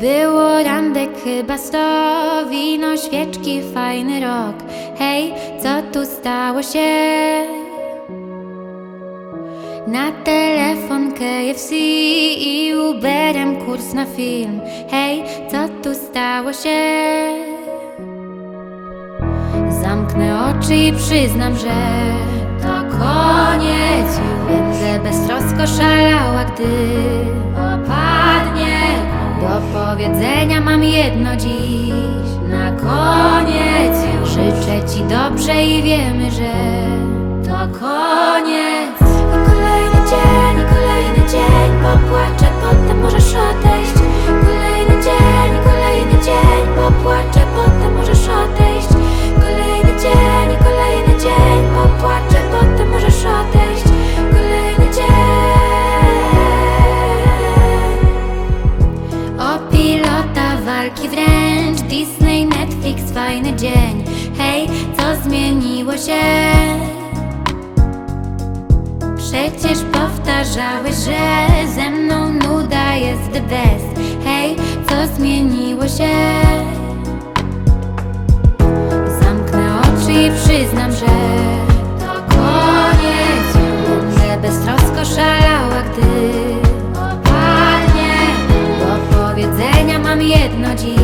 Było randek chyba sto, wino, świeczki, fajny rok Hej, co tu stało się? Na telefon KFC i Uberem kurs na film Hej, co tu stało się? Zamknę oczy i przyznam, że to koniec Będę beztrosko szalała, gdy opadnie Powiedzenia mam jedno dziś. Na koniec już Życzę ci dobrze i wiemy, że to koniec wręcz Disney, Netflix, fajny dzień Hej, co zmieniło się? Przecież powtarzałeś, że ze mną nuda jest the best Hej, co zmieniło się? Zamknę oczy i przyznam, że mam jedno dziś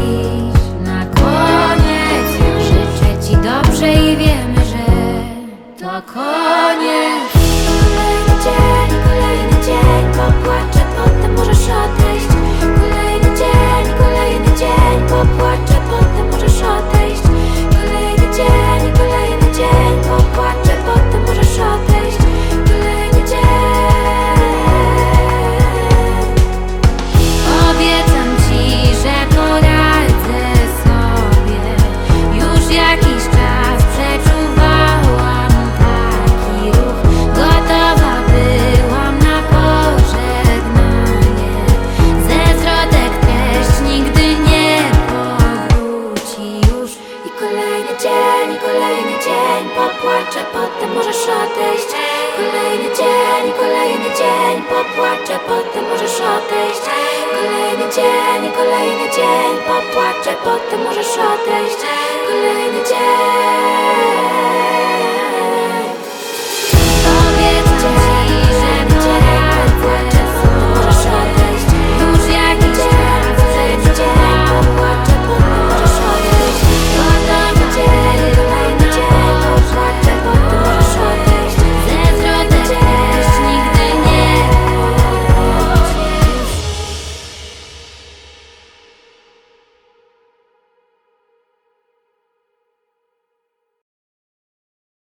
możesz odejść. Kolejny dzień, kolejny dzień Popłaczę, potem możesz odejść. Kolejny dzień, kolejny dzień Popłaczę, potem możesz odejść. Kolejny dzień